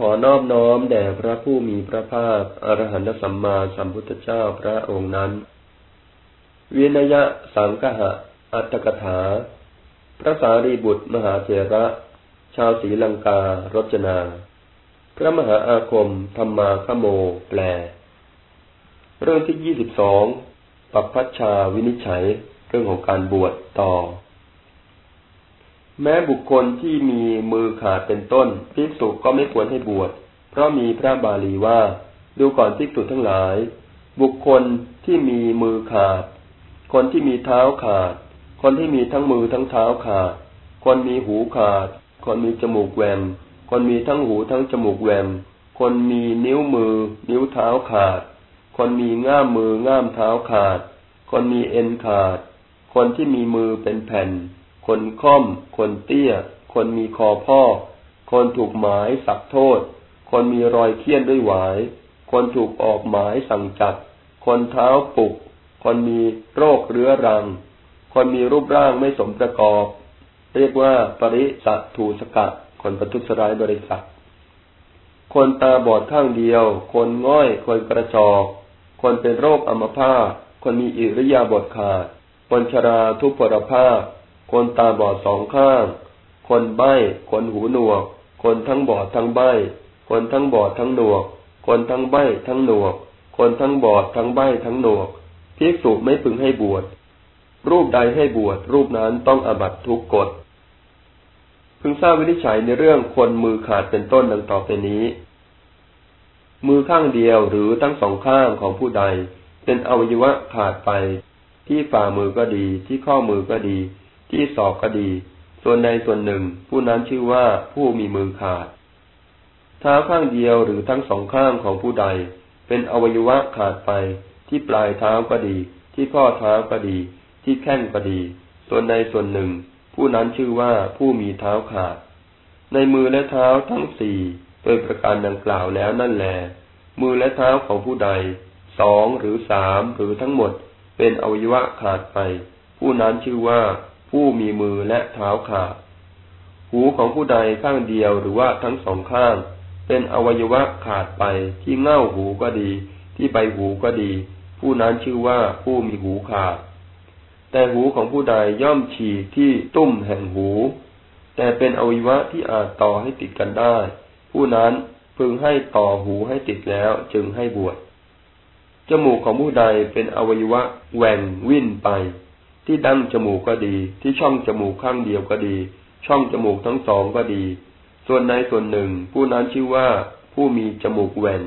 ขอนอบน้อมแด่พระผู้มีพระภาคอรหันตสัมมาสัมพุทธเจ้าพระองค์นั้น วินยะสังกหะ อัตถกถา พระสารีบุตรมหาเถระ ชาวศรีลังการจนา พระมหาอาคมธรรมาคโม แปล เรื่องที่ยี่สิบสองปัปพัชชาวินิจฉัย เรื่องของการบวชต่อ แม้บุคคลที่มีมือขาดเป็นต้นภิกษุก็ไม่ควรให้บวช เพราะมีพระบาลีว่า ดูก่อนภิกษุทั้งหลาย บุคคลที่มีมือขาด คนที่มีเท้าขาด คนที่มีทั้งมือทั้งเท้าขาด คนมีหูขาด คนมีจมูกแหวมคนมีทั้งหูทั้งจมูกแหวมคนมีนิ้วมือ นิ้วเท้าขาด คนมีง่ามมือง่ามเท้าขาด คนมีเอ็นขาด คนที่มีมือเป็นแผ่น คนค่อม คนเตี้ย คนมีคอพ่อ คนถูกหมายสักโทษ คนมีรอยเคี้ยนด้วยหวาย คนถูกออกหมายสั่งจับ คนเท้าปุก คนมีโรคเรื้อรัง คนมีรูปร่างไม่สมประกอบ เรียกว่าปริสัตถูสกะ คนประทุษร้ายบริษัทคนตาบอดข้างเดียว คนง่อย คนกระจอก คนเป็นโรคอัมพาต คนมีอิริยาบถขาด คนชราทุพพลภาพ คนตาบอดสองข้าง คนใบ้ คนหูหนวก คนทั้งบอดทั้งใบ้ คนทั้งบอดทั้งหนวก คนทั้งใบ้ทั้งหนวก คนทั้งบอดทั้งใบ้ทั้งหนวกภิกษุไม่พึงให้บวช รูปใดให้บวชรูปนั้นต้องอบัตทุกกฎ พึงทราบวินิจฉัยในเรื่องคนมือขาดเป็นต้นดังต่อไปนี้ มือข้างเดียวหรือทั้งสองข้างของผู้ใด เป็นอวัยวะขาดไป ที่ฝ่ามือก็ดีที่ข้อมือก็ดี ที่ศอกก็ดี ส่วนใดส่วนหนึ่ง ผู้นั้นชื่อว่าผู้มีมือขาดเท้าข้างเดียวหรือทั้งสองข้างของผู้ใด เป็นอวัยวะขาดไป ที่ปลายเท้าก็ดี ที่ข้อเท้าก็ดี ที่แข้งก็ดี ส่วนใดส่วนหนึ่ง ผู้นั้นชื่อว่าผู้มีเท้าขาด ในมือและเท้าทั้งสี่โดยประการดังกล่าวแล้วนั่นแหละมือและเท้าของผู้ใดสองหรือสามหรือทั้งหมด เป็นอวัยวะขาดไป ผู้นั้นชื่อว่า ผู้มีมือและเท้าขาด หูของผู้ใดข้างเดียวหรือว่าทั้งสองข้าง เป็นอวัยวะขาดไปที่เง่าหูก็ดี ที่ใบหูก็ดี ผู้นั้นชื่อว่าผู้มีหูขาด แต่หูของผู้ใดย่อมฉีกที่ตุ้มแห่งหู แต่เป็นอวัยวะที่อาจต่อให้ติดกันได้ ผู้นั้นพึงให้ต่อหูให้ติดแล้วจึงให้บวชจมูกของผู้ใดเป็นอวัยวะแหว่งวิ่นไป ที่ดั้งจมูกก็ดี ที่ช่องจมูกข้างเดียวก็ดี ช่องจมูกทั้งสองก็ดี ส่วนใดส่วนหนึ่ง ผู้นั้นชื่อว่าผู้มีจมูกแหวน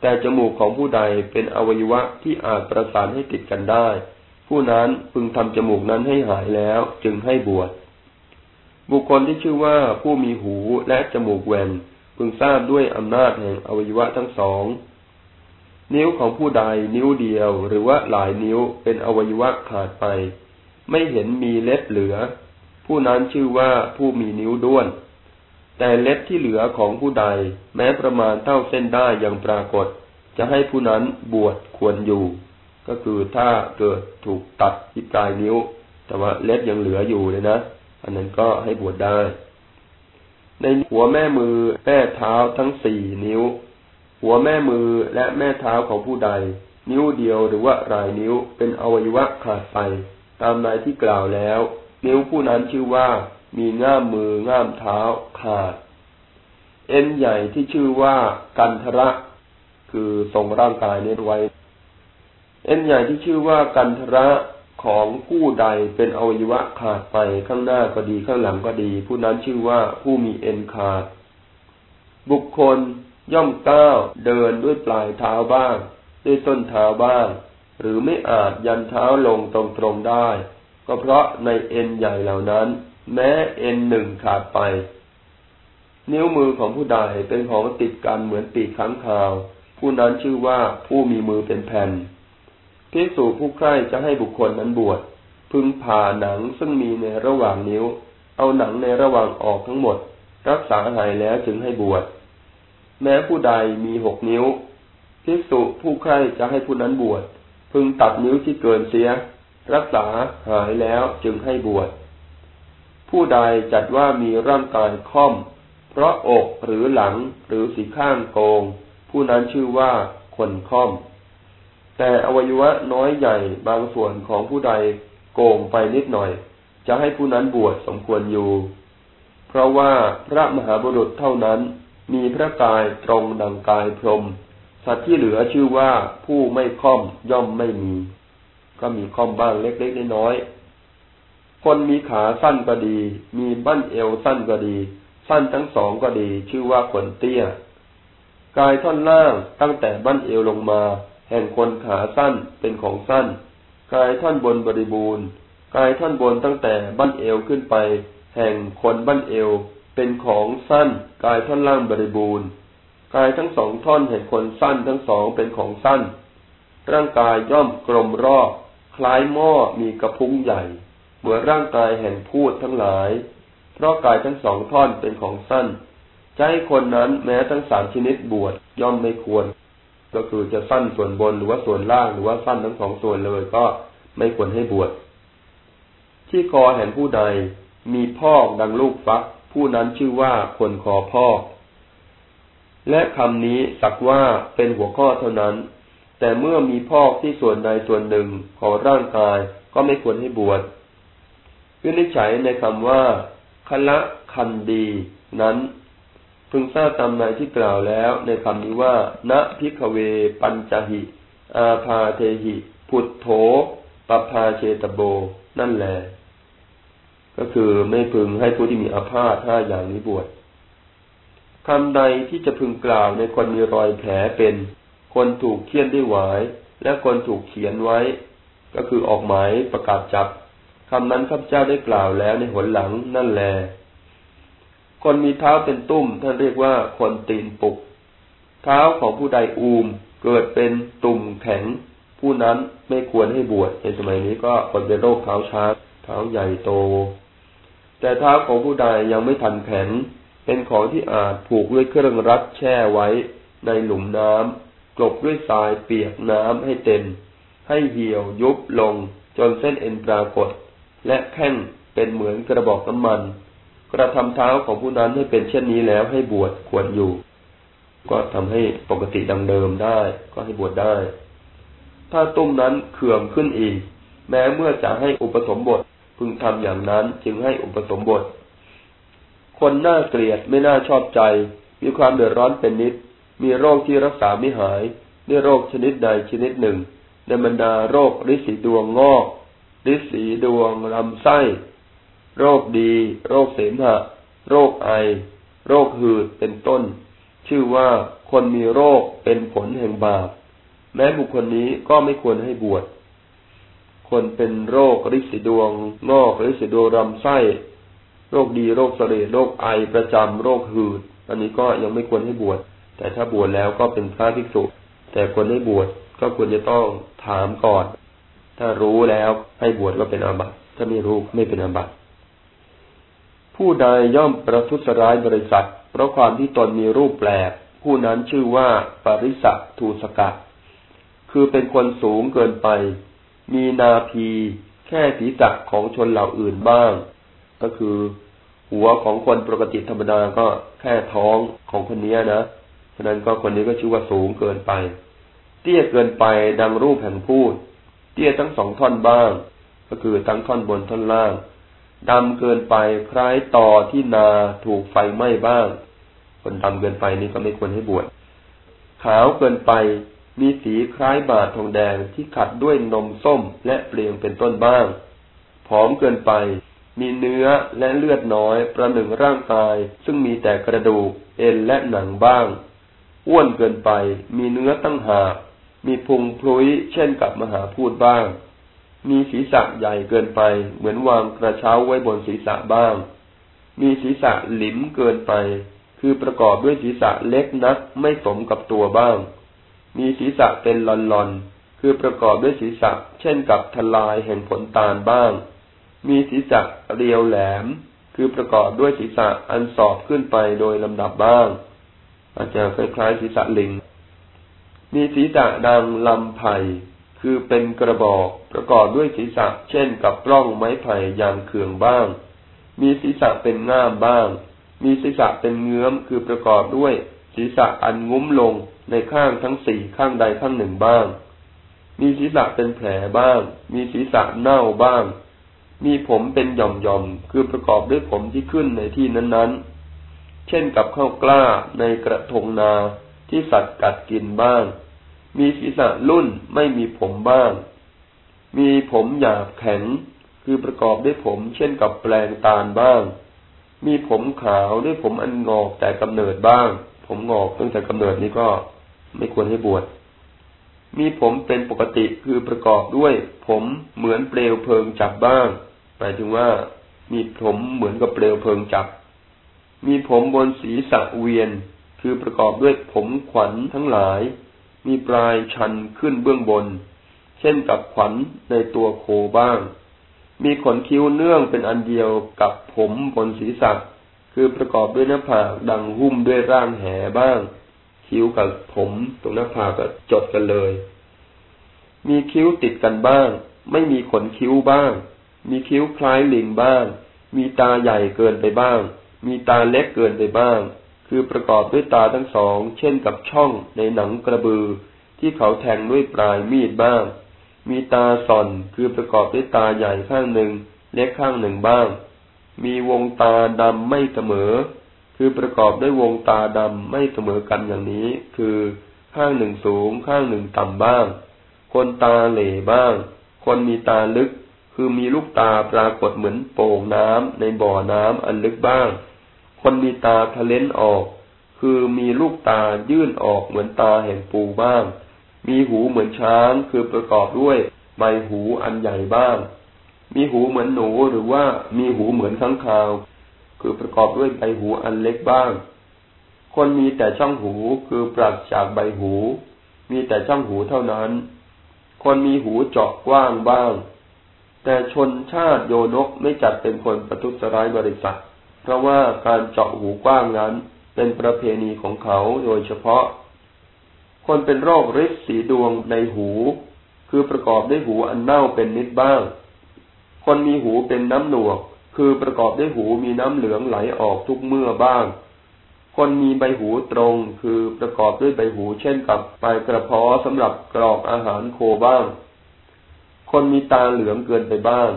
แต่จมูกของผู้ใดเป็นอวัยวะที่อาจประสานให้ติดกันได้ ผู้นั้นพึงทำจมูกนั้นให้หายแล้วจึงให้บวชบุคคลที่ชื่อว่าผู้มีหูและจมูกแหวนพึงทราบด้วยอำนาจแห่งอวัยวะทั้งสอง นิ้วของผู้ใดนิ้วเดียว หรือว่าหลายนิ้วเป็นอวัยวะขาดไป ไม่เห็นมีเล็บเหลือ ผู้นั้นชื่อว่าผู้มีนิ้วด้วน แต่เล็บที่เหลือของผู้ใด แม้ประมาณเท่าเส้นได้ยังปรากฏ จะให้ผู้นั้นบวชควรอยู่ ก็คือถ้าเกิดถูกตัดที่ปลายนิ้ว แต่ว่าเล็บยังเหลืออยู่เลยนะอันนั้นก็ให้บวชได้ ในหัวแม่มือแม่เท้าทั้งสี่นิ้ว หัวแม่มือและแม่เท้าของผู้ใด นิ้วเดียวหรือว่ารายนิ้วเป็นอวัยวะขาดไป ตามในที่กล่าวแล้ว นิ้วผู้นั้นชื่อว่า มีง่ามมือง่ามเท้าขาด เอ็นใหญ่ที่ชื่อว่ากันทระ คือทรงร่างกายเนี้ไว้ เอ็นใหญ่ที่ชื่อว่ากันทระของผู้ใดเป็นอวัยวะขาดไปข้างหน้าก็ดีข้างหลังก็ดี ผู้นั้นชื่อว่าผู้มีเอ็นขาด บุคคล ย่อมก้าวเดินด้วยปลายเท้าบ้าง ด้วยต้นเท้าบ้าง หรือไม่อาจยันเท้าลงตรงๆได้ ก็เพราะในเอ็นใหญ่เหล่านั้น แม้เอ็นหนึ่งขาดไป นิ้วมือของผู้ใดเป็นของติดกันเหมือนปีกค้างคาว ผู้นั้นชื่อว่าผู้มีมือเป็นแผ่นพิสูจผู้ใคร่จะให้บุคคลนั้นบวชพึงผ่าหนังซึ่งมีในระหว่างนิ้ว เอาหนังในระหว่างออกทั้งหมด รักษาหายแล้วจึงให้บวช แม้ผู้ใดมีหกนิ้วภิกษุผู้ใคร่จะให้ผู้นั้นบวช พึงตัดนิ้วที่เกินเสีย รักษาหายแล้วจึงให้บวช ผู้ใดจัดว่ามีร่างกายค่อม เพราะอกหรือหลังหรือสีข้างโกง ผู้นั้นชื่อว่าคนค่อม แต่อวัยวะน้อยใหญ่บางส่วนของผู้ใดโกงไปนิดหน่อย จะให้ผู้นั้นบวชสมควรอยู่ เพราะว่าพระมหาบุรุษเท่านั้น มีพระกายตรงดังกายพรม สัตว์ที่เหลือชื่อว่าผู้ไม่ค่อมย่อมไม่มี ก็มีค่อมบ้างเล็กๆน้อยๆคนมีขาสั้นก็ดี มีบั้นเอวสั้นก็ดี สั้นทั้งสองก็ดี ชื่อว่าคนเตี้ย กายท่อนล่างตั้งแต่บั้นเอวลงมา แห่งคนขาสั้นเป็นของสั้น กายท่อนบนบริบูรณ์ กายท่อนบนตั้งแต่บั้นเอวขึ้นไป แห่งคนบั้นเอว เป็นของสั้น กายท่อนล่างบริบูรณ์ กายทั้งสองท่อนแห่งคนสั้นทั้งสองเป็นของสั้น ร่างกายย่อมกลมรอบคล้ายหม้อมีกระพุ้งใหญ่ เหมือนร่างกายแห่งพูดทั้งหลาย เพราะกายทั้งสองท่อนเป็นของสั้นจะให้คนนั้นแม้ทั้งสามชนิดบวชย่อมไม่ควร ก็คือจะสั้นส่วนบนหรือว่าส่วนล่างหรือว่าสั้นทั้งสองส่วนเลยก็ไม่ควรให้บวชที่คอแห่งผู้ใดมีพอกดังลูกฟัก ผู้นั้นชื่อว่าคนคอพอกและคำนี้สักว่าเป็นหัวข้อเท่านั้น แต่เมื่อมีพอกที่ส่วนใดส่วนหนึ่งของร่างกายก็ไม่ควรให้บวชวินิจฉัยในคำว่าคละคันดีนั้น พึงทราบตามในที่กล่าวแล้วในคำนี้ว่า ณพิกเว ปัญจหิ อาพาเทหิ พุทโธปปาเชตโบ นั่นแหละ ก็คือไม่พึงให้ผู้ที่มีอาพาธห้าอย่างนี้บวชคำใดที่จะพึงกล่าวในคนมีรอยแผลเป็น คนถูกเคี่ยนด้วยหวาย และคนถูกเขียนไว้ ก็คือออกหมายประกาศจับคำนั้นข้าพเจ้าได้กล่าวแล้วในหนหลังนั่นแล คนมีเท้าเป็นตุ้มท่านเรียกว่าคนตีนปุก เท้าของผู้ใดอูมเกิดเป็นตุ่มแข็ง ผู้นั้นไม่ควรให้บวชในสมัยนี้ก็คนเป็นโรคเท้าช้าเท้าใหญ่โต แต่เท้าของผู้ใดยังไม่ทันแข็งเป็นของที่อาจผูกด้วยเครื่องรัดแช่ไว้ในหลุมน้ำกลบด้วยทรายเปียกน้ำให้เต็ม ให้เหี่ยวยุบลงจนเส้นเอ็นปรากฏ และแข้งเป็นเหมือนกระบอกน้ำมัน กระทำเท้าของผู้นั้นให้เป็นเช่นนี้แล้วให้บวชควรอยู่ ก็ทำให้ปกติดังเดิมได้ ก็ให้บวชได้ ถ้าตุ้มนั้นเขื่อมขึ้นอีก แม้เมื่อจะให้อุปสมบท พึงทำอย่างนั้นจึงให้อุปสมบท คนน่าเกลียดไม่น่าชอบใจ มีความเดือดร้อนเป็นนิด มีโรคที่รักษาไม่หายด้วยโรคชนิดใดชนิดหนึ่ง ในบรรดาโรคริสีดวงงอกริสีดวงลำไส้ โรคดี โรคเสมหะ โรคไอ โรคหืดเป็นต้น ชื่อว่าคนมีโรคเป็นผลแห่งบาปแม้บุคคลนี้ก็ไม่ควรให้บวช คนเป็นโรคริสีดวงงอกริสีดวงลำไส้ โรคดีโรคเสลดโรคไอประจำโรคหืด อันนี้ก็ยังไม่ควรให้บวช แต่ถ้าบวชแล้วก็เป็นพระภิกษุ แต่ควรให้บวชก็ควรจะต้องถามก่อน ถ้ารู้แล้วให้บวชก็เป็นอาบัติถ้าไม่รู้ไม่เป็นอาบัติผู้ใดย่อมประทุษร้ายบริษัท เพราะความที่ตนมีรูปแปลก ผู้นั้นชื่อว่าปริสัททูสกัดคือเป็นคนสูงเกินไป มีนาพีแค่ศีรษะของชนเหล่าอื่นบ้าง ก็คือ หัวของคนปกติธรรมดาก็แค่ท้องของคนนี้นะฉะนั้นก็คนนี้ก็ชื่อว่าสูงเกินไป เตี้ยเกินไปดังรูปแห่งพูด เตี้ยทั้งสองท่อนบ้าง ก็คือทั้งท่อนบนท่อนล่างดำเกินไปคล้ายต่อที่นาถูกไฟไหม้บ้าง คนดำเกินไปนี่ก็ไม่ควรให้บวชขาวเกินไป มีสีคล้ายบาดทองแดงที่ขัดด้วยนมส้มและเปลี่ยงเป็นต้นบ้าง ผอมเกินไป มีเนื้อและเลือดน้อย ประหนึ่งร่างกาย ซึ่งมีแต่กระดูก เอ็นและหนังบ้าง อ้วนเกินไป มีเนื้อตั้งหากมีพุงพลุยเช่นกับมหาพูดบ้าง มีศีรษะใหญ่เกินไป เหมือนวางกระเช้าไว้บนศีรษะบ้าง มีศีรษะหลิมเกินไป คือประกอบด้วยศีรษะเล็กนักไม่สมกับตัวบ้าง มีศีรษะเป็นลอนๆ คือประกอบด้วยศีรษะ เช่นกับทลายแห่งผลตาลบ้าง มีศีรษะเรียวแหลม คือประกอบด้วยศีรษะอันสอบขึ้นไปโดยลำดับบ้าง อาจจะคล้ายๆศีรษะลิง มีศีรษะดังลำไผ่คือเป็นกระบอกประกอบด้วยศีรษะ เช่นกับปล้องไม้ไผ่ยางเขืองบ้าง มีศีรษะเป็นง่ามบ้าง มีศีรษะเป็นเงื้อมคือประกอบด้วยศีรษะอันงุ้มลง ในข้างทั้งสี่ข้างใดข้างหนึ่งบ้าง มีศีรษะเป็นแผลบ้าง มีศีรษะเน่าบ้าง มีผมเป็นหย่อมๆ คือประกอบด้วยผมที่ขึ้นในที่นั้นๆ เช่นกับข้าวกล้าในกระทงนาที่สัตว์กัดกินบ้าง มีศีรษะลุ่นไม่มีผมบ้าง มีผมหยาบแข็ง คือประกอบด้วยผม เช่นกับแปลงตาลบ้าง มีผมขาวด้วยผมอันงอกแต่กำเนิดบ้าง ผมงอกตั้งแต่กำเนิดนี้ก็ ไม่ควรให้บวช มีผมเป็นปกติคือประกอบด้วย ผมเหมือนเปลวเพลิงจับบ้าง หมายถึงว่า มีผมเหมือนกับเปลวเพลิงจับ มีผมบนศีรษะเวียน คือประกอบด้วยผมขวัญทั้งหลาย มีปลายชันขึ้นเบื้องบน เช่นกับขวัญในตัวโคบ้าง มีขนคิ้วเนื่องเป็นอันเดียวกับผมบนศีรษะ คือประกอบด้วยหน้าผากดังหุ้มด้วยร่างแหบ้าง คิ้วกับผมตรงหน้าผากก็จดกันเลย มีคิ้วติดกันบ้าง ไม่มีขนคิ้วบ้าง มีคิ้วคล้ายลิงบ้าง มีตาใหญ่เกินไปบ้าง มีตาเล็กเกินไปบ้าง คือประกอบด้วยตาทั้งสอง เช่นกับช่องในหนังกระบือ ที่เขาแทงด้วยปลายมีดบ้าง มีตาส่อนคือประกอบด้วยตาใหญ่ข้างหนึ่ง เล็กข้างหนึ่งบ้าง มีวงตาดำไม่เสมอ คือประกอบด้วยวงตาดำไม่เสมอกันอย่างนี้ คือข้างหนึ่งสูง ข้างหนึ่งต่ำบ้าง คนตาเหล่บ้าง คนมีตาลึก คือมีลูกตาปรากฏเหมือนโป่งน้ำในบ่อน้ำอันลึกบ้าง คนมีตาทะเลนออก คือมีลูกตายื่นออกเหมือนตาแห่งปูบ้าง มีหูเหมือนช้าง คือประกอบด้วยใบหูอันใหญ่บ้าง มีหูเหมือนหนูหรือว่ามีหูเหมือนข้างคาว คือประกอบด้วยใบหูอันเล็กบ้าง คนมีแต่ช่องหูคือปราศจากใบหู มีแต่ช่องหูเท่านั้น คนมีหูเจาะกว้างบ้าง แต่ชนชาติโยนกไม่จัดเป็นคนประทุษร้ายบริษัท เพราะว่าการเจาะหูกว้างนั้นเป็นประเพณีของเขาโดยเฉพาะ คนเป็นโรคริษสีดวงในหู คือประกอบด้วยหูอันเน่าเป็นนิดบ้าง คนมีหูเป็นน้ำหนวก คือประกอบด้วยหูมีน้ำเหลืองไหลออกทุกเมื่อบ้าง คนมีใบหูตรง คือประกอบด้วยใบหูเช่นกับปลายกระเพาะสำหรับกรอกอาหารโคบ้าง คนมีตาเหลืองเกินไปบ้าง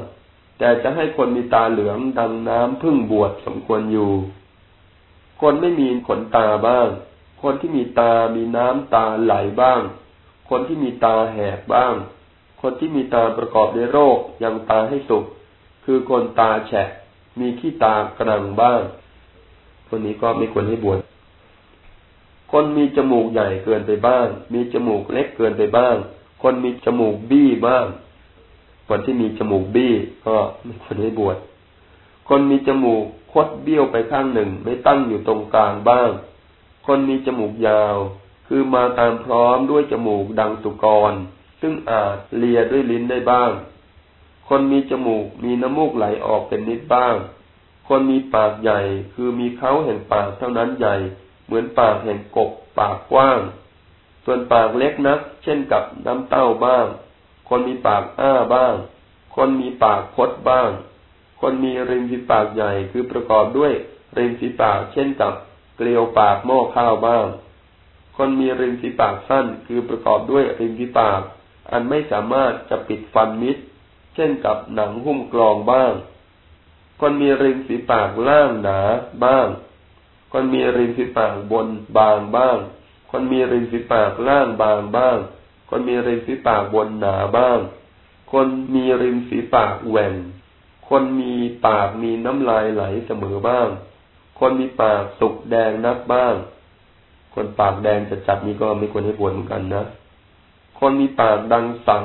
แต่จะให้คนมีตาเหลืองดังน้ำพึ่งบวชสมควรอยู่ คนไม่มีขนตาบ้าง คนที่มีตามีน้ำตาไหลบ้าง คนที่มีตาแหกบ้าง คนที่มีตาประกอบด้วยโรคยังตาให้สุก คือคนตาแฉะ มีขี้ตากระดังบ้างคนนี้ก็ไม่ควรให้บวชคนมีจมูกใหญ่เกินไปบ้าง มีจมูกเล็กเกินไปบ้าง คนมีจมูกบี้บ้าง คนที่มีจมูกบี้ก็ไม่ควรให้บวชคนมีจมูกคดเบี้ยวไปข้างหนึ่งไม่ตั้งอยู่ตรงกลางบ้าง คนมีจมูกยาว คือมาตามพร้อมด้วยจมูกดังสุกร ซึ่งอาจเลียด้วยลิ้นได้บ้าง คนมีจมูกมีน้ำมูกไหลออกเป็นนิดบ้าง คนมีปากใหญ่คือมีเขาแห่งปากเท่านั้นใหญ่ เหมือนปากแห่งกบปากกว้าง ส่วนปากเล็กนัก เช่นกับน้ำเต้าบ้าง คนมีปากอ้าบ้าง คนมีปากคดบ้าง คนมีริมฝีปากใหญ่คือประกอบด้วยริมฝีปาก เช่นกับเกลียวปากหม้อข้าวบ้าง คนมีริมฝีปากสั้นคือประกอบด้วยริมฝีปาก อันไม่สามารถจะปิดฟันมิด เช่นกับหนังหุ้มกรองบ้าง คนมีริมฝีปากล่างหนาบ้าง คนมีริมฝีปากบนบางบ้าง คนมีริมฝีปากล่างบางบ้าง คนมีริมฝีปากบนหนาบ้าง คนมีริมฝีปากแหว่ง คนมีปากมีน้ำลายไหลเสมอบ้าง คนมีปากสุกแดงนักบ้าง คนปากแดงจะจัดนี้ก็ไม่ควรให้บวชเหมือนกันนะ คนมีปากดังสัง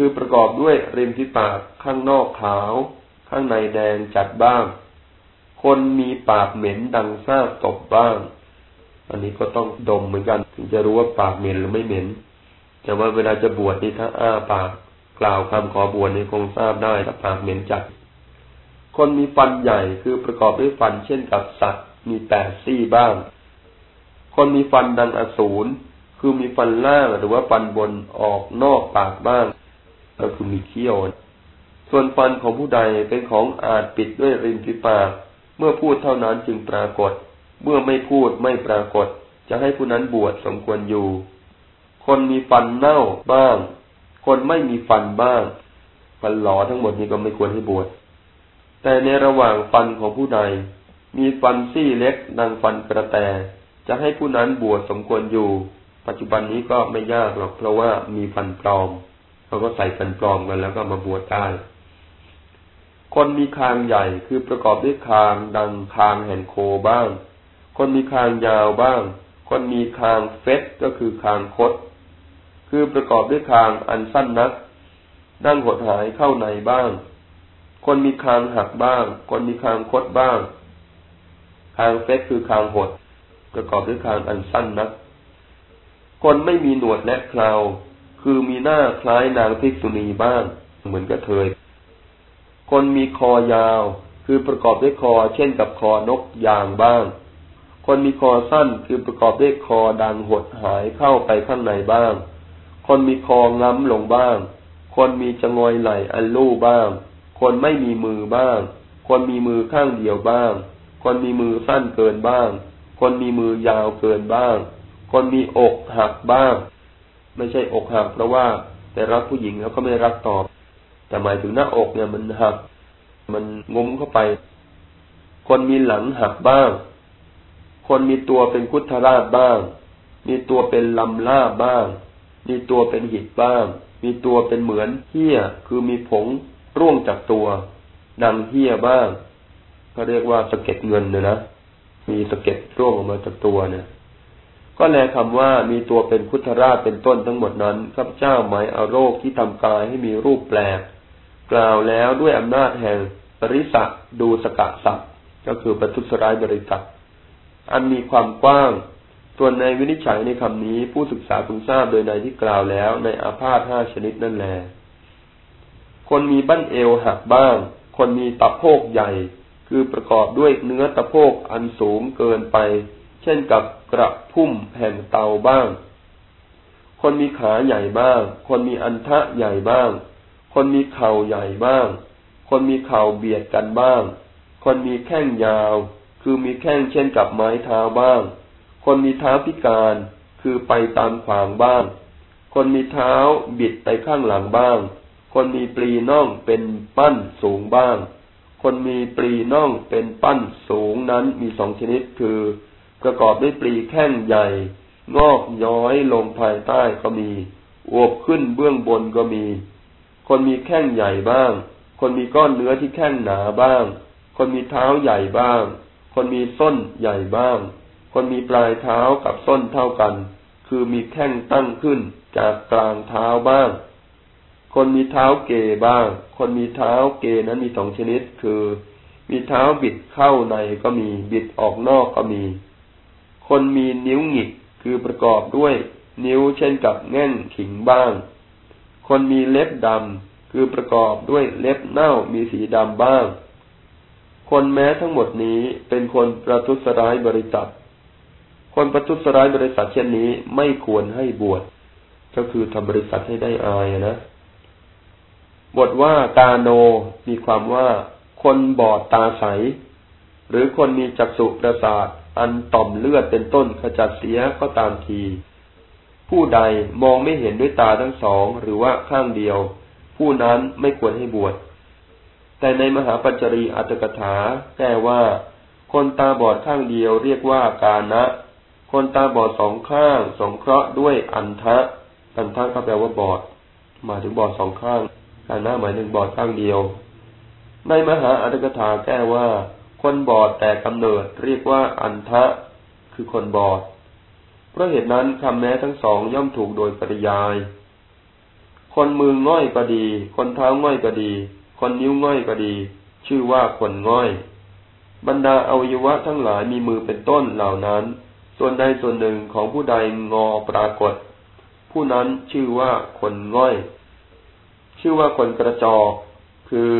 คือประกอบด้วยริมที่ปากข้างนอกขาว ข้างในแดงจัดบ้าง คนมีปากเหม็นดังซาตบบ้าง อันนี้ก็ต้องดมเหมือนกัน ถึงจะรู้ว่าปากเหม็นหรือไม่เหม็น แต่ว่าเวลาจะบวชนี่ถ้าอ้าปากกล่าวคำขอบวชนี่คงทราบได้ถ้าปากเหม็นจัด คนมีฟันใหญ่คือประกอบด้วยฟันเช่นกับสัตว์ มีแปดซี่บ้าง คนมีฟันดังอสูรคือมีฟันล่างหรือว่าฟันบนออกนอกปากบ้าง ก็คือมีเขี้ยว ส่วนฟันของผู้ใดเป็นของอาจปิดด้วยริมฝีปาก เมื่อพูดเท่านั้นจึงปรากฏ เมื่อไม่พูดไม่ปรากฏ จะให้ผู้นั้นบวชสมควรอยู่ คนมีฟันเน่าบ้าง คนไม่มีฟันบ้าง ฟันหลอทั้งหมดนี้ก็ไม่ควรให้บวช แต่ในระหว่างฟันของผู้ใด มีฟันซี่เล็กดังฟันกระแต จะให้ผู้นั้นบวชสมควรอยู่ ปัจจุบันนี้ก็ไม่ยากหรอกเพราะว่ามีฟันปลอม เขาก็ใส่ฟันปลอมกันแล้วก็มาบวชได้ คนมีคางใหญ่คือประกอบด้วยคางดังคางแห่งโคบ้าง คนมีคางยาวบ้าง คนมีคางเฟสก็คือคางคด คือประกอบด้วยคางอันสั้นนัก ดั้งหดหายเข้าในบ้าง คนมีคางหักบ้าง คนมีคางคดบ้าง คางเฟสคือคางหด ประกอบด้วยคางอันสั้นนัก คนไม่มีหนวดและเครา คือมีหน้าคล้ายนางภิกษุณีบ้าง เหมือนกระเทยคนมีคอยาว คือประกอบด้วยคอเช่นกับคอนกยางบ้าง คนมีคอสั้นคือประกอบด้วยคอดังหดหายเข้าไปข้างในบ้าง คนมีคอง้ำลงบ้าง คนมีจงอยไหลอันลู่บ้าง คนไม่มีมือบ้าง คนมีมือข้างเดียวบ้าง คนมีมือสั้นเกินบ้าง คนมีมือยาวเกินบ้าง คนมีอกหักบ้าง ไม่ใช่อกหักเพราะว่าแต่รักผู้หญิงแล้วก็ไม่รักตอบ แต่หมายถึงหน้าอกเนี่ยมันหัก มันงมเข้าไป คนมีหลังหักบ้าง คนมีตัวเป็นกุศราชบ้าง มีตัวเป็นลำล่าบ้าง มีตัวเป็นหิดบ้าง มีตัวเป็นเหมือนเหี้ยคือมีผงร่วงจากตัวดังเหี้ยบ้างเขาเรียกว่าสะเก็ดเงินเนี่ยนะมีสะเก็ดร่วงออกมาจากตัวเนี่ย ก็แลคำว่ามีตัวเป็นพุทธราชเป็นต้นทั้งหมดนั้นข้าพเจ้าหมายเอาโรคที่ทำกายให้มีรูปแปลก กล่าวแล้วด้วยอำนาจแห่งปริสักดูสกะสักก็คือประทุษร้ายบริษัทอันมีความกว้าง ส่วนในวินิจฉัยในคำนี้ผู้ศึกษาพึงทราบโดยในที่กล่าวแล้วในอาพาธห้าชนิดนั่นแหละคนมีบั้นเอวหักบ้าง คนมีตะโพกใหญ่ คือประกอบด้วยเนื้อตะโพกอันสูงเกินไป เช่นกับกระพุ่มแห่งเตาบ้าง คนมีขาใหญ่บ้าง คนมีอันทะใหญ่บ้าง คนมีเข่าใหญ่บ้าง คนมีเข่าเบียดกันบ้าง คนมีแข้งยาว คือมีแข้งเช่นกับไม้เท้าบ้าง คนมีเท้าพิการคือไปตามขวางบ้าง คนมีเท้าบิดไปข้างหลังบ้าง คนมีปลีน่องเป็นปั้นสูงบ้าง คนมีปลีน่องเป็นปั้นสูงนั้นมีสองชนิดคือ ประกอบด้วยปลีแข้งใหญ่ งอกย้อยลงภายใต้ก็มีอวบขึ้นเบื้องบนก็มี คนมีแข้งใหญ่บ้าง คนมีก้อนเนื้อที่แข้งหนาบ้าง คนมีเท้าใหญ่บ้าง คนมีส้นใหญ่บ้าง คนมีปลายเท้ากับส้นเท่ากัน คือมีแข้งตั้งขึ้นจากกลางเท้าบ้าง คนมีเท้าเกบ้าง คนมีเท้าเกนั้นมีสองชนิด คือ มีเท้าบิดเข้าในก็มี บิดออกนอกก็มี คนมีนิ้วหงิกคือประกอบด้วยนิ้วเช่นกับแง่นขิงบ้าง คนมีเล็บดำคือประกอบด้วยเล็บเน่ามีสีดำบ้าง คนแม้ทั้งหมดนี้เป็นคนประทุษร้ายบริษัท คนประทุษร้ายบริษัทเช่นนี้ไม่ควรให้บวช ก็คือทำบริษัทให้ได้อายนะ บทว่ากาโนมีความว่า คนบอดตาใส หรือคนมีจักษุประสาท อันต่อมเลือดเป็นต้นขจัดเสียก็ตามที ผู้ใดมองไม่เห็นด้วยตาทั้งสองหรือว่าข้างเดียว ผู้นั้นไม่ควรให้บวช แต่ในมหาปัจจรีอัตถกถาแก้ว่า คนตาบอดข้างเดียวเรียกว่ากานะ คนตาบอดสองข้าง สงเคราะห์ด้วยอันทะ อันทะก็แปลว่าบอดหมายถึงบอดสองข้างกานะหมายถึงบอดข้างเดียว ในมหาอัตถกถาแก้ว่า คนบอดแต่กำเนิดเรียกว่าอันทะคือคนบอด เพราะเหตุนั้นคำแม้ทั้งสองย่อมถูกโดยปริยาย คนมือง่อยก็ดี คนเท้าง่อยก็ดี คนนิ้วง่อยก็ดี ชื่อว่าคนง่อย บรรดาอวัยวะทั้งหลายมีมือเป็นต้นเหล่านั้น ส่วนใดส่วนหนึ่งของผู้ใดงอปรากฏ ผู้นั้นชื่อว่าคนง่อย ชื่อว่าคนกระจอกคือ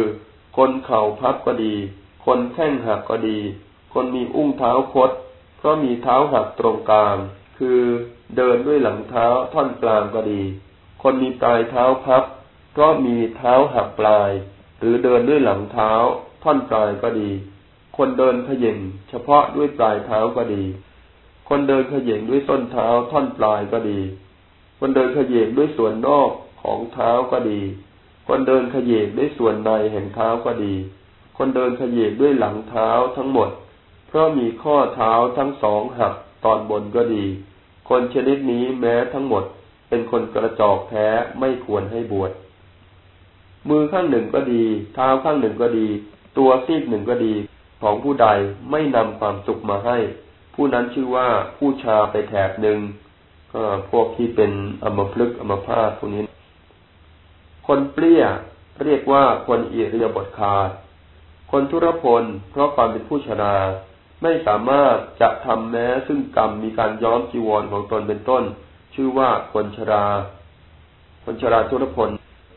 คนเข่าพับก็ดี คนแข้งหักก็ดี คนมีอุ้งเท้าคดเพราะมีเท้าหักตรงกลาง คือเดินด้วยหลังเท้าท่อนกลางก็ดี คนมีปลายเท้าพับ เพราะมีเท้าหักปลาย หรือเดินด้วยหลังเท้า ท่อนปลายก็ดี คนเดินขย่งเฉพาะด้วยปลายเท้าก็ดี คนเดินขย่งด้วยส้นเท้าท่อนปลายก็ดี คนเดินขย่งด้วยส่วนนอกของเท้าก็ดี คนเดินขย่งด้วยส่วนในแห่งเท้าก็ดี คนเดินขย่งด้วยหลังเท้าทั้งหมด เพราะมีข้อเท้าทั้งสองหักตอนบนก็ดี คนชนิดนี้แม้ทั้งหมด เป็นคนกระจอกแท้ไม่ควรให้บวช มือข้างหนึ่งก็ดี เท้าข้างหนึ่งก็ดี ตัวซีกหนึ่งก็ดี ของผู้ใดไม่นำความสุขมาให้ ผู้นั้นชื่อว่าผู้ชาไปแถบหนึ่งก็พวกที่เป็นอมพลึกอมพาตพวกนี้ คนเปรี้ยเรียกว่าคนอิริยาบถขาด คนทุรพล เพราะความเป็นผู้ชรา ไม่สามารถจะทำแม้ซึ่งกรรมมีการย้อมจีวรของตนเป็นต้น ชื่อว่าคนชรา คนชราทุรพล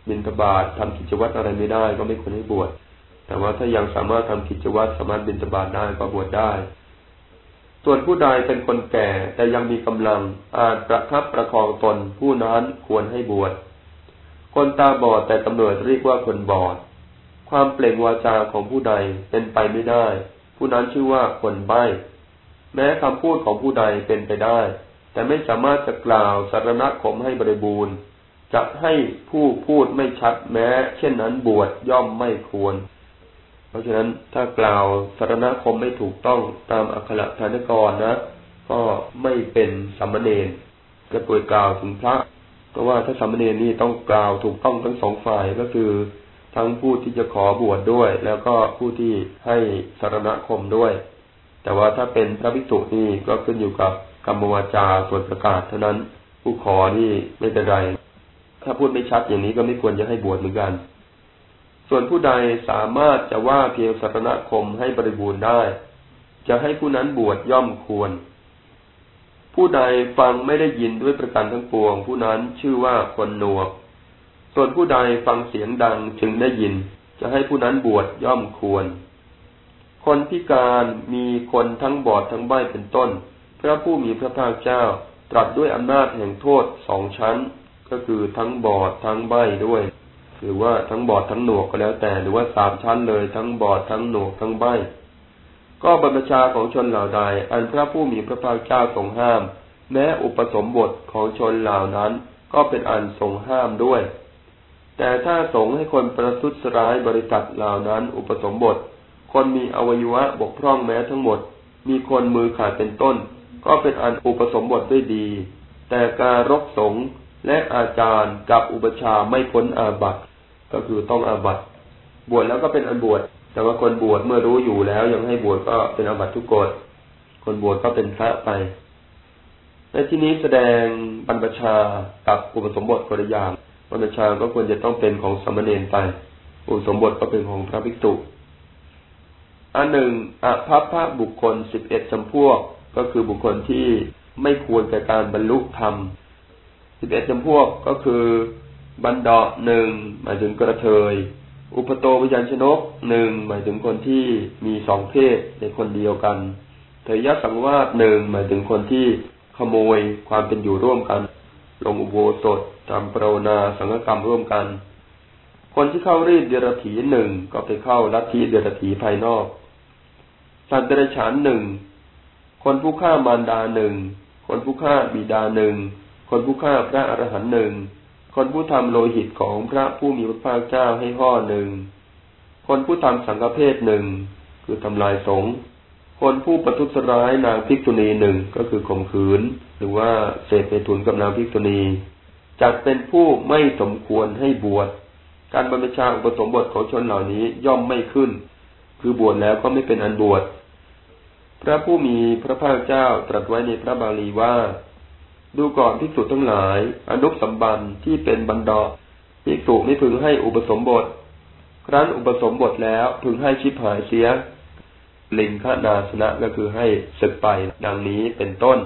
บินทบาททำกิจวัตรอะไรไม่ได้ก็ไม่ควรให้บวชแต่ว่าถ้ายังสามารถทำกิจวัตรสามารถบินทบาทได้ก็บวชได้ ส่วนผู้ใดเป็นคนแก่แต่ยังมีกำลังอาจประคับประคองตนผู้นั้นควรให้บวชคนตาบอดแต่ตำรวจเรียกว่าคนบอด ความเปล่งวาจาของผู้ใดเป็นไปไม่ได้ ผู้นั้นชื่อว่าคนใบ้แม้คำพูดของผู้ใดเป็นไปได้ แต่ไม่สามารถจะกล่าวสารณคมให้บริบูรณ์จะให้ผู้พูดไม่ชัดแม้ เช่นนั้นบวชย่อมไม่ควร เพราะฉะนั้นถ้ากล่าวสารณคมไม่ถูกต้องตามอัคระธานกรนะ ก็ไม่เป็นสัมมเนรจะป่วยกล่าวถึงพระ เพราะว่าถ้าสัมมเนรนี่ต้องกล่าวถูกต้องทั้งสองฝ่ายก็คือ ทั้งผู้ที่จะขอบวชดด้วย แล้วก็ผู้ที่ให้สารณคมด้วย แต่ว่าถ้าเป็นพระภิกษุนี่ก็ขึ้นอยู่กับกรรมวาจาส่วนประกาศเท่านั้น ผู้ขอนี่ไม่เป็นไร ถ้าพูดไม่ชัดอย่างนี้ก็ไม่ควรจะให้บวชเหมือนกัน ส่วนผู้ใดสามารถจะว่าเพียงสัตนคมให้บริบูรณ์ได้ จะให้ผู้นั้นบวชย่อมควร ผู้ใดฟังไม่ได้ยินด้วยประการทั้งปวง ผู้นั้นชื่อว่าคนหนวก ส่วนผู้ใดฟังเสียงดังจึงได้ยิน จะให้ผู้นั้นบวชย่อมควร คนพิการมีคนทั้งบอดทั้งใบ้เป็นต้น พระผู้มีพระภาคเจ้าตรัสด้วยอำนาจแห่งโทษสองชั้น ก็คือทั้งบอดทั้งใบด้วย หรือว่าทั้งบอดทั้งหนวกก็แล้วแต่ หรือว่าสามชั้นเลยทั้งบอดทั้งหนวกทั้งใบก็บรรพชาของชนเหล่าใด อันพระผู้มีพระภาคเจ้าทรงห้าม แม้อุปสมบทของชนเหล่านั้น ก็เป็นอันทรงห้ามด้วย แต่ถ้าสงให้คนประทุษร้ายบริษัทเหล่านั้นอุปสมบท คนมีอวัยวะบกพร่องแม้ทั้งหมด มีคนมือขาดเป็นต้น ก็เป็นอันอุปสมบทด้วยดี แต่การรกสงและอาจารย์กับอุปชาไม่พ้นอาบัตก็คือต้องอาบัตบวชแล้วก็เป็นอันบวชแต่ว่าคนบวชเมื่อรู้อยู่แล้ว ยังให้บวชก็เป็นอาบัตทุกกฎคนบวชก็เป็นพระไปในที่นี้แสดงบรรพชากับอุปสมบทคนละอย่าง บรรพชาก็ควรจะต้องเป็นของสมณเณรไป อุสมบทก็เป็นของพระภิกษุอันหนึ่งอภัพพะบุคคลสิบเอ็ดจำพวก ก็คือบุคคลที่ไม่ควรแก่การบรรลุธรรมสิบเอ็ดจำพวกก็คือบันดาหนึ่งหมายถึงกระเทย อุปโตวิญญาณชนกหนึ่งหมายถึงคนที่มีสองเพศในคนเดียวกันเถยยสังวาสหนึ่งหมายถึงคนที่ขโมยความเป็นอยู่ร่วมกัน ลงอุโบสถทำปรนาสังฆกรรมร่วมกัน คนที่เข้ารีดเดรถีหนึ่งก็ไปเข้าลัทธิเดรถีภายนอก สัตว์เดรัจฉานหนึ่ง คนผู้ฆ่ามารดาหนึ่ง คนผู้ฆ่าบิดาหนึ่ง คนผู้ฆ่าพระอรหันต์หนึ่ง คนผู้ทำโลหิตของพระผู้มีพระภาคเจ้าให้ห่อหนึ่ง คนผู้ทำสังฆเพศหนึ่ง คือทำลายสงฆ์ คนผู้ประทุษร้ายนางภิกษุณีหนึ่งก็คือข่มขืน หรือว่าเสพไปทุนกับนางภิกษุณีจัดเป็นผู้ไม่สมควรให้บวช การบรรพชาอุปสมบทของชนเหล่านี้ย่อมไม่ขึ้น คือบวชแล้วก็ไม่เป็นอันบวช พระผู้มีพระภาคเจ้าตรัสไว้ในพระบาลีว่า ดูก่อนภิกษุทั้งหลาย อนุสัมบันที่เป็นบรรดาภิกษุไม่พึงให้อุปสมบท ครั้นอุปสมบทแล้วพึงให้ชิบหายเสีย ลิงคนาสนะก็คือให้ศึกไปดังนี้เป็นต้น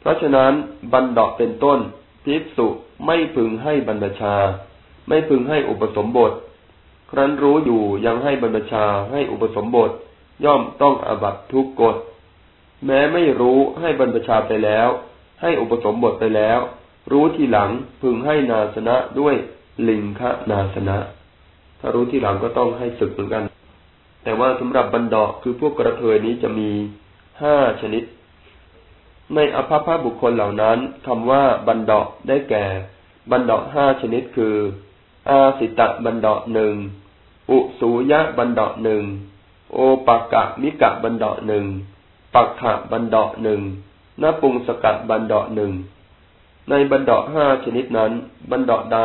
เพราะฉะนั้นบรรดาเป็นต้นภิกษุไม่พึงให้บรรพชา ไม่พึงให้อุปสมบท ครั้นรู้อยู่ยังให้บรรพชาให้อุปสมบท ย่อมต้องอาบัตทุกกฎ แม้ไม่รู้ให้บรรพชาไปแล้ว ให้อุปสมบทไปแล้ว รู้ทีหลังพึงให้นาสนะด้วยลิงคะนาสนะ ถ้ารู้ทีหลังก็ต้องให้ศึกเหมือนกัน แต่ว่าสำหรับบันดาคือพวกกระเทยนี้จะมีห้าชนิด ในอภพาบุคคลเหล่านั้นคำว่าบันดาได้แก่ บันดาห้าชนิดคือ อาสิตะบันดาหนึ่งอุสูยะบันดาหนึ่งโอปากกะมิกะบันดาหนึ่งปักขะบันดาหนึ่งนปุงสกัดบันดาหนึ่งในบันดาห้าชนิดนั้น บันดาใด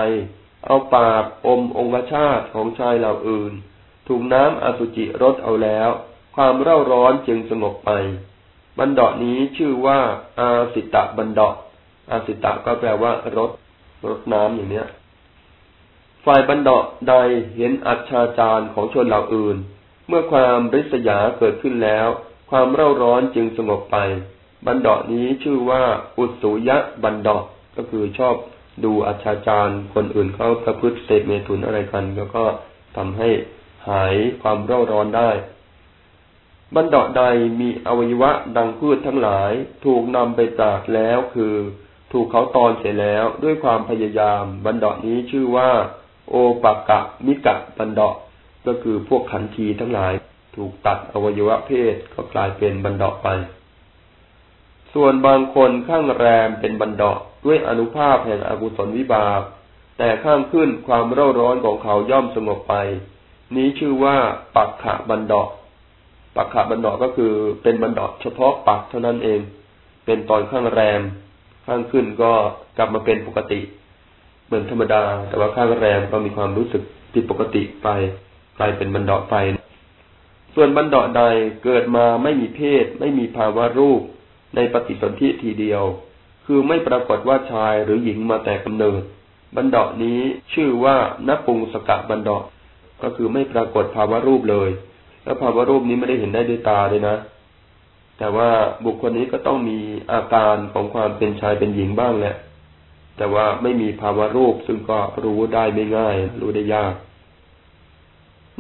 เอาปากอมองคชาติของชายเหล่าอื่น ถูกน้ำอสุจิรดเอาแล้ว ความเร่าร้อนจึงสงบไป บันดานี้ชื่อว่า อาสิตะบันดาอาสิตะก็แปลว่ารดรดน้ำอย่างเนี้ย ฝ่ายบันดาใดเห็นอัจฉาจารของชนเหล่าอื่น เมื่อความริษยาเกิดขึ้นแล้ว ความเร่าร้อนจึงสงบไป บันดานี้ชื่อว่า อุสุยะบันดาก็คือชอบดูอัจฉาจารคนอื่นเขาประพฤติเสพเมตุนอะไรกัน แล้วก็ทำให้ หายความเร่าร้อนได้บันดาใดมีอวัยวะดังพืชทั้งหลาย ถูกนำไปตากแล้วคือ ถูกเขาตอนเสร็จแล้วด้วยความพยายามบันดานี้ชื่อว่า โอปากะมิกะบันดาก็คือพวกขันทีทั้งหลาย ถูกตัดอวัยวะเพศก็กลายเป็นบันดาไป ส่วนบางคนข้างแรมเป็นบันดาด้วยอนุภาพแห่งอกุศลวิบากแต่ข้างขึ้นความเร่าร้อนของเขาย่อมสงบไป นี้ชื่อว่าปักขะบันดอกปักขะบันดอกก็คือเป็นบันดอกเฉพาะปักเท่านั้นเอง เป็นตอนข้างแรม ข้างขึ้นก็กลับมาเป็นปกติ เหมือนธรรมดา แต่ว่าข้างแรมก็มีความรู้สึกผิดปกติไปกลายเป็นบันดอกไป ส่วนบันดอกใดเกิดมาไม่มีเพศ ไม่มีภาวะรูป ในปฏิสนธิทีเดียว คือไม่ปรากฏว่าชายหรือหญิงมาแต่กำเนิด บันดอกนี้ชื่อว่านปุงสกะบันดอก ก็คือไม่ปรากฏภาวะรูปเลย แล้วภาวะรูปนี้ไม่ได้เห็นได้ด้วยตาเลยนะ แต่ว่าบุคคลนี้ก็ต้องมีอาการของความเป็นชายเป็นหญิงบ้างแหละ แต่ว่าไม่มีภาวะรูปซึ่งก็รู้ได้ไม่ง่าย รู้ได้ยาก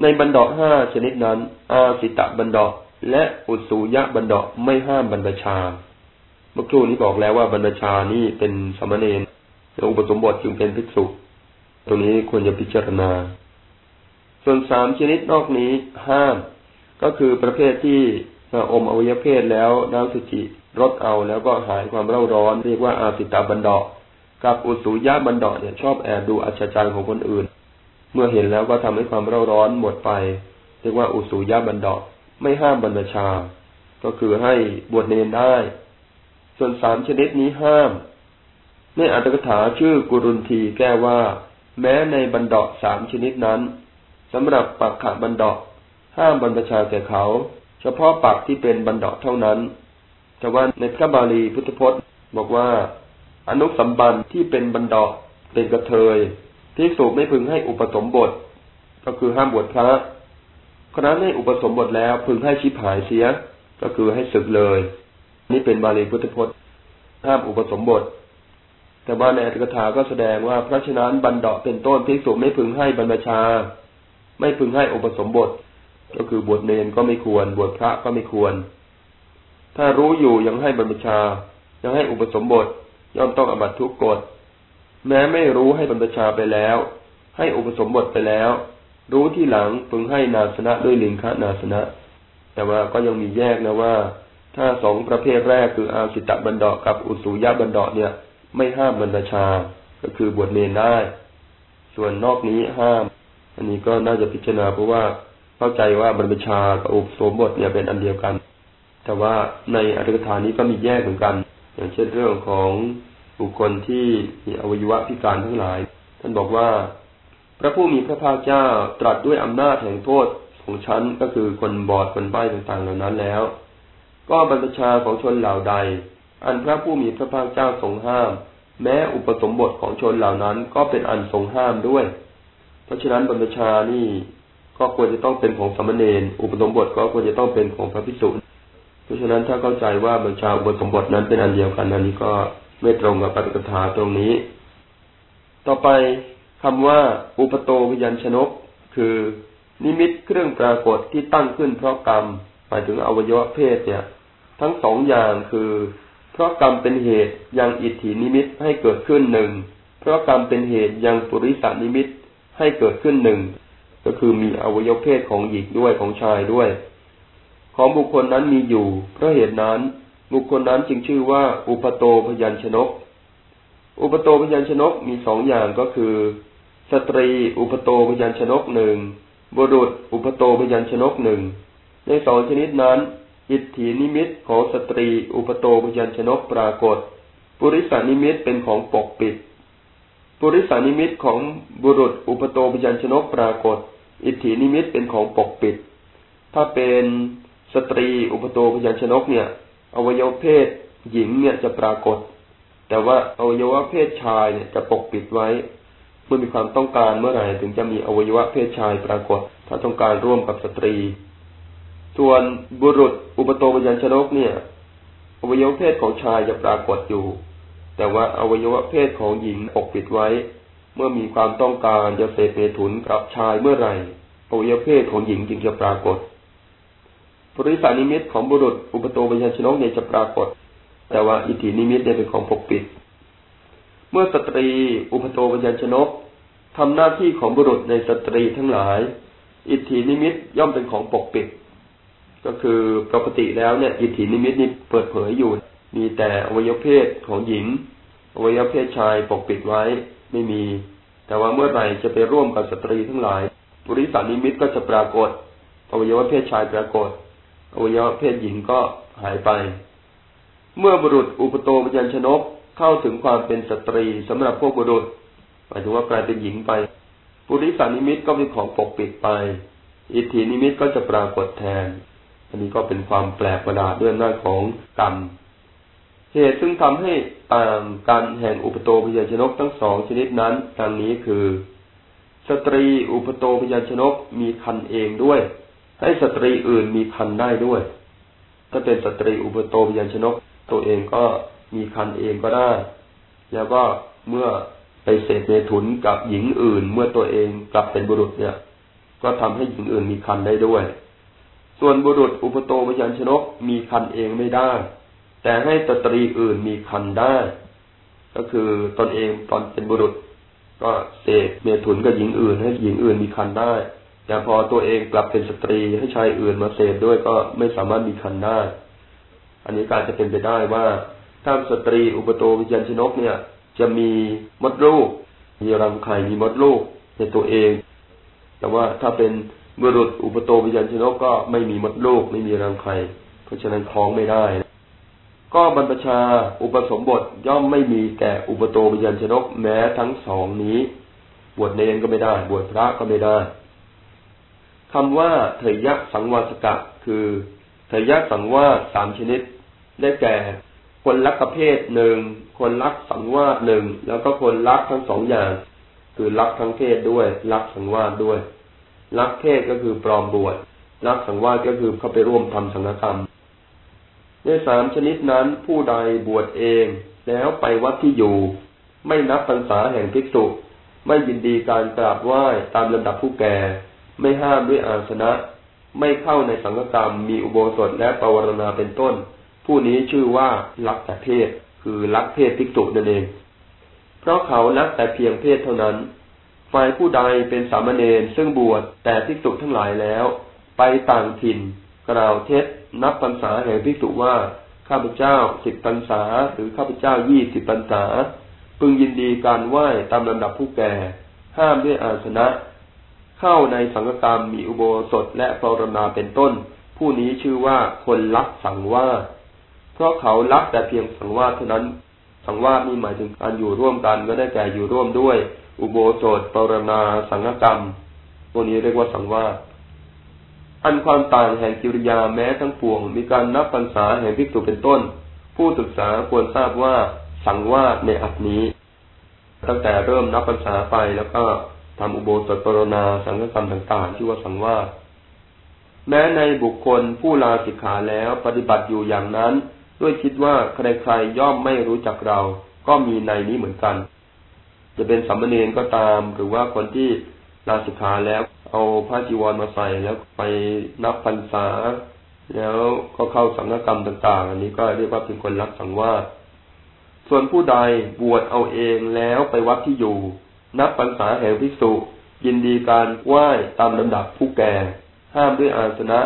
ในบรรดาห้าชนิดนั้น อาสิตะบรรดาและอุสุยะบรรดาไม่ห้ามบรรพชา เมื่อครู่นี้บอกแล้วว่าบรรพชานี่เป็นสมณเณรอุปสมบทจึงเป็นภิกษุ ตรงนี้ควรจะพิจารณา ส่วนสามชนิดนอกนี้ห้าม ก็คือประเภทที่อมอวัยวเพศแล้วน้ำสุจิรดเอาแล้วก็หายความเร่าร้อน เรียกว่าอาสิตาบันดากับอุสุยะบันดาเนี่ยชอบแอบดูอัจฉริยของคนอื่น เมื่อเห็นแล้วก็ทำให้ความเร่าร้อนหมดไป เรียกว่าอุสุยะบันดาไม่ห้ามบรรพชา ก็คือให้บวชเนนได้ ส่วนสามชนิดนี้ห้ามในอัตถกถาชื่อกุรุนทีแก้ว่า แม้ในบรรดาสามชนิดนั้น สำหรับปักขะบันดาห้ามบรรพชาแก่เขา เฉพาะปักที่เป็นบันดาเท่านั้น แต่ว่าในพระบาลีพุทธพจน์บอกว่า อนุสัมบันที่เป็นบันดาเป็นกระเทยที่สูบไม่พึงให้อุปสมบท ก็คือห้ามบวชพระคณะให้อุปสมบทแล้วพึงให้ชิบหายเสีย ก็คือให้ศึกเลย นี่เป็นบาลีพุทธพจน์ ห้ามอุปสมบท แต่ว่าในอัตถกถาก็แสดงว่าพระฉะนั้นบันดาเป็นต้นที่สูบไม่พึงให้บรรพชา ไม่พึงให้อุปสมบท ก็คือบวชเนนก็ไม่ควร บวชพระก็ไม่ควร ถ้ารู้อยู่ยังให้บรรพชา ยังให้อุปสมบท ย่อมต้องอบัตทุกกฎ แม้ไม่รู้ให้บรรพชาไปแล้ว ให้อุปสมบทไปแล้ว รู้ที่หลังพึงให้นาสนะด้วยลิงคะนาสนะ แต่ว่าก็ยังมีแยกนะว่า ถ้าสองประเภทแรกคืออาสิตะบันดากับอุสุยะบันดาเนี่ย ไม่ห้ามบรรพชา ก็คือบวชเนนได้ ส่วนนอกนี้ห้าม อันนี้ก็น่าจะพิจารณาเพราะว่าเข้าใจว่าบรรพชากับอุปสมบทเนี่ยเป็นอันเดียวกัน แต่ว่าในอัตถกถานี้ก็มีแยกเหมือนกัน อย่างเช่นเรื่องของบุคคลที่มีอวัยวะพิการทั้งหลาย ท่านบอกว่า พระผู้มีพระภาคเจ้าตรัสด้วยอำนาจแห่งโทษของชั้นก็คือคนบอดคนใบ้ต่างๆเหล่านั้นแล้ว ก็บรรพชาของชนเหล่าใด อันพระผู้มีพระภาคเจ้าทรงห้าม แม้อุปสมบทของชนเหล่านั้นก็เป็นอันทรงห้ามด้วย เพราะฉะนั้นบรรพชานี่ก็ควรจะต้องเป็นของสมณเณรอุปสมบทก็ควรจะต้องเป็นของพระภิกษุเพราะฉะนั้นถ้าเข้าใจว่าบรรชาอุปสมบทนั้นเป็นอันเดียวกันอันนี้ก็ไม่ตรงกับปฏิปทาตรงนี้ ต่อไปคำว่าอุปโตวิยัญชนก คือนิมิตเครื่องปรากฏที่ตั้งขึ้นเพราะกรรมหมายถึงอวัยวะเพศเนี่ย ทั้งสองอย่างคือ เพราะกรรมเป็นเหตุยังอิทธินิมิตให้เกิดขึ้นหนึ่งเพราะกรรมเป็นเหตุยังปุริสานิมิต ให้เกิดขึ้นหนึ่งก็คือมีอวัยวะเพศของหญิงด้วยของชายด้วย ของบุคคลนั้นมีอยู่ เพราะเหตุนั้น บุคคลนั้นจึงชื่อว่า อุปโตพยัญชนก อุปโตพยัญชนกมีสองอย่างก็คือ สตรีอุปโตพยัญชนกหนึ่งบุรุษอุภโตพยัญชนกหนึ่งในสองชนิดนั้น อิตถีนิมิตของสตรีอุภโตพยัญชนกปรากฏ ปุริสนิมิตเป็นของปกปิด ปุริสนิมิตของบุรุษอุภโตพยัญชนกปรากฏ อิตถีนิมิตเป็นของปกปิด ถ้าเป็นสตรีอุภโตพยัญชนกเนี่ย อวัยวะเพศหญิงเนี่ยจะปรากฏ แต่ว่าอวัยวะเพศชายเนี่ยจะปกปิดไว้เมื่อมีความต้องการเมื่อไหร่ถึงจะมีอวัยวะเพศชายปรากฏ ถ้าต้องการร่วมกับสตรี ส่วนบุรุษอุปโตพยัญชนกเนี่ย อวัยวะเพศของชายจะปรากฏอยู่ แต่ว่าอวัยวะเพศของหญิงปกปิดไว้ เมื่อมีความต้องการจะเสพเมถุนกับชายเมื่อไหร่อวัยวะเพศของหญิงจึงจะปรากฏปริสานิมิตของบุรุษอุปโตปัญญชนกเนี่ยจะปรากฏ แต่ว่าอิทธินิมิตเนี่ยเป็นของปกปิด เมื่อสตรีอุภโตพยัญชนกทำหน้าที่ของบุรุษในสตรีทั้งหลาย อิตถีนิมิตย่อมเป็นของปกปิด ก็คือปกติแล้วเนี่ย อิตถีนิมิตนี่เปิดเผยอยู่ มีแต่อวัยวะเพศของหญิง อวัยวะเพศชายปกปิดไว้ไม่มี แต่ว่าเมื่อไหร่จะไปร่วมกับสตรีทั้งหลายปุริสนิมิตก็จะปรากฏ อวัยวะเพศชายปรากฏ อวัยวะเพศหญิงก็หายไป เมื่อบุรุษอุภโตพยัญชนกเข้าถึงความเป็นสตรีสำหรับพวกบุรุษหมายถึงว่ากลายเป็นหญิงไปปุริสนิมิตก็เป็นของปกปิดไป อิตถีนิมิตก็จะปรากฏแทน อันนี้ก็เป็นความแปลกประหลาดด้วยอำนาจของกรรม เหตุซึ่งทำให้ต่างกันแห่งอุภโตพยัญชนกทั้งสองชนิดนั้นดังนี้คือ สตรีอุภโตพยัญชนกมีคันเองด้วย ให้สตรีอื่นมีคันได้ด้วย ถ้าเป็นสตรีอุปโตพยัญชนก ตัวเองก็มีคันเองก็ได้ แล้วก็เมื่อไปเสพเมถุนกับหญิงอื่น เมื่อตัวเองกลับเป็นบุรุษเนี่ย ก็ทำให้หญิงอื่นมีคันได้ด้วย ส่วนบุรุษอุปโตพยัญชนกมีคันเองไม่ได้ แต่ให้สตรีอื่นมีคันได้ ก็คือตนเองตอนเป็นบุรุษ ก็เสกเมถุนกับหญิงอื่น ให้หญิงอื่นมีคันได้ แต่พอตัวเองกลับเป็นสตรีให้ชายอื่นมาเสพด้วยก็ไม่สามารถมีคันได้ อันนี้การจะเป็นไปได้ว่าถ้าสตรีอุปโตวิญญชนกเนี่ย จะมีมดลูก มีรังไข่มีมดลูกในตัวเอง แต่ว่าถ้าเป็นบุรุษอุปโตวิญญชนกก็ไม่มีมดลูกไม่มีรังไข่เพราะฉะนั้นท้องไม่ได้ ก็บรรพชาอุปสมบทย่อมไม่มีแก่อุปโตปยัญชนกแม้ทั้งสองนี้ บวชเนรก็ไม่ได้ บวชพระก็ไม่ได้คำว่าเถยะสังวาสกะ คือเถยะสังวาสสามชนิด ได้แก่ คนรักประเภทหนึ่ง คนรักสังวาสหนึ่ง แล้วก็คนรักทั้งสองอย่าง คือรักทั้งเพศด้วย รักสังวาสด้วย รักเพศก็คือปลอมบวช รักสังวาสก็คือเข้าไปร่วมทำสังฆกรรม ในสามชนิดนั้นผู้ใดบวชเองแล้วไปวัดที่อยู่ ไม่นับพรรษาแห่งภิกษุ ไม่ยินดีการกราบไหว้ตามลำดับผู้แก่ ไม่ห้ามด้วยอาสนะ ไม่เข้าในสังฆกรรม มีอุโบสถและปวารณาเป็นต้น ผู้นี้ชื่อว่าลักแต่เพศ คือลักเพศภิกษุนั่นเอง เพราะเขาลักแต่เพียงเพศเท่านั้นฝ่ายผู้ใดเป็นสามเณรซึ่งบวชแต่ภิกษุทั้งหลายแล้ว ไปต่างถิ่น กล่าวเท็จนับพรรษาแห่งพิสุว่าข้าพเจ้าสิบพรรษาหรือข้าพเจ้ายี่สิบพรรษา พึงยินดีการไหว้ตามลำดับผู้แก่ ห้ามด้วยอาสนะ เข้าในสังฆกรรมมีอุโบสถและปรณาเป็นต้น ผู้นี้ชื่อว่าคนลักสังวาเพราะเขาลักแต่เพียงสังวาเท่านั้น สังวาสนี่หมายถึงการอยู่ร่วมกันก็ได้แก่อยู่ร่วมด้วย อุโบสถปรณาสังฆกรรมพวกนี้เรียกว่าสังวาส อันความต่างแห่งกิริยาแม้ทั้งปวง มีการนับพรรษาแห่งภิกษุเป็นต้น ผู้ศึกษาควรทราบว่าสังวาสในอัตนี้ ตั้งแต่เริ่มนับพรรษาไปแล้วก็ทำอุโบสถปรณาสังฆกรรมต่างๆชื่อว่าสังวาสแม้ในบุคคลผู้ลาสิกขาแล้วปฏิบัติอยู่อย่างนั้น ด้วยคิดว่าใครๆย่อมไม่รู้จักเรา ก็มีในนี้เหมือนกัน จะเป็นสัมมเนรก็ตาม หรือว่าคนที่ ลาสิกขาแล้ว เอาผ้าจีวรมาใส่แล้วไปนับพรรษา แล้วก็เข้าสังฆกรรมต่าง ๆ อันนี้ก็เรียกว่าเป็นคนรักสังวาสส่วนผู้ใดบวชเอาเองแล้วไปวัดที่อยู่ นับพรรษาแห่งภิกษุ ยินดีการไหว้ตามลำดับผู้แก่ ห้ามด้วยอาสนะ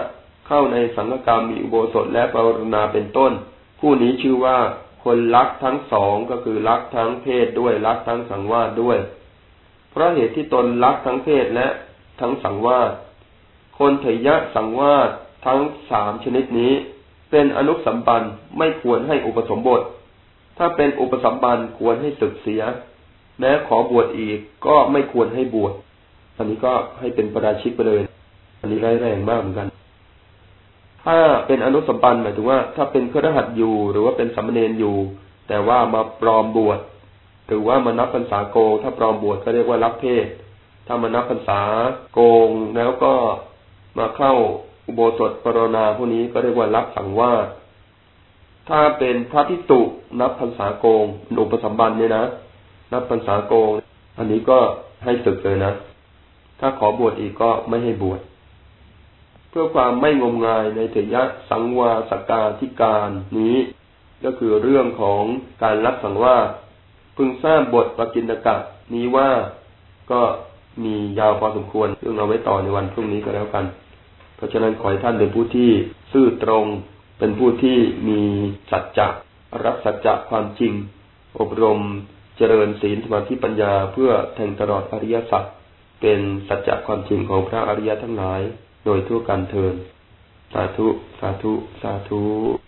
เข้าในสังฆกรรมมีอุโบสถและปรณาเป็นต้น ผู้นี้ชื่อว่าคนรักทั้งสองก็คือรักทั้งเพศด้วยรักทั้งสังวาสด้วย ราะเหตุที่ตนรักทั้งเพศและทั้งสังวาสคนเถยะสังวาสทั้งสามชนิดนี้ เป็นอนุสัมปันไม่ควรให้อุปสมบท ถ้าเป็นอุปสัมปันควรให้ศึกเสีย แม้ขอบวชอีกก็ไม่ควรให้บวช อันนี้ก็ให้เป็นประราชิกไปเลย อันนี้ร้ายแรงมากเหมือนกัน ถ้าเป็นอนุสัมปันหมายถึงว่า ถ้าเป็นเครือขัดอยู่หรือว่าเป็นสัมเณรอยู่ แต่ว่ามาปลอมบวช หรือว่ามานับพรรษาโกง ถ้าปลอมบวชก็เรียกว่ารับเพศ ถ้ามานับพรรษาโกงแล้วก็มาเข้าอุโบสถปรณาพวกนี้ก็เรียกว่ารับสังวาสถ้าเป็นพระพิตุนับพรรษาโกงอุปสัมบันเนี่ยนะนับพรรษาโกง อันนี้ก็ให้ศึกเลยนะ ถ้าขอบวชอีกก็ไม่ให้บวชเพื่อความไม่งมงายในเถยะสังวาสกาธิการนี้ ก็คือเรื่องของการรับสังวาส พึงทราบบทปกินกะนี้ว่าก็มียาวพอสมควรซึ่งเอาไว้ต่อในวันพรุ่งนี้ก็แล้วกัน เพราะฉะนั้นขอให้ท่านเป็นผู้ที่ซื่อตรง เป็นผู้ที่มีสัจจะรับสัจจะความจริง อบรมเจริญศีลสมาธิปัญญาเพื่อแทงตลอดอริยสัจเป็นสัจจะความจริงของพระอริยทั้งหลาย โดยทั่วกันเทินสาธุ สาธุ สาธุ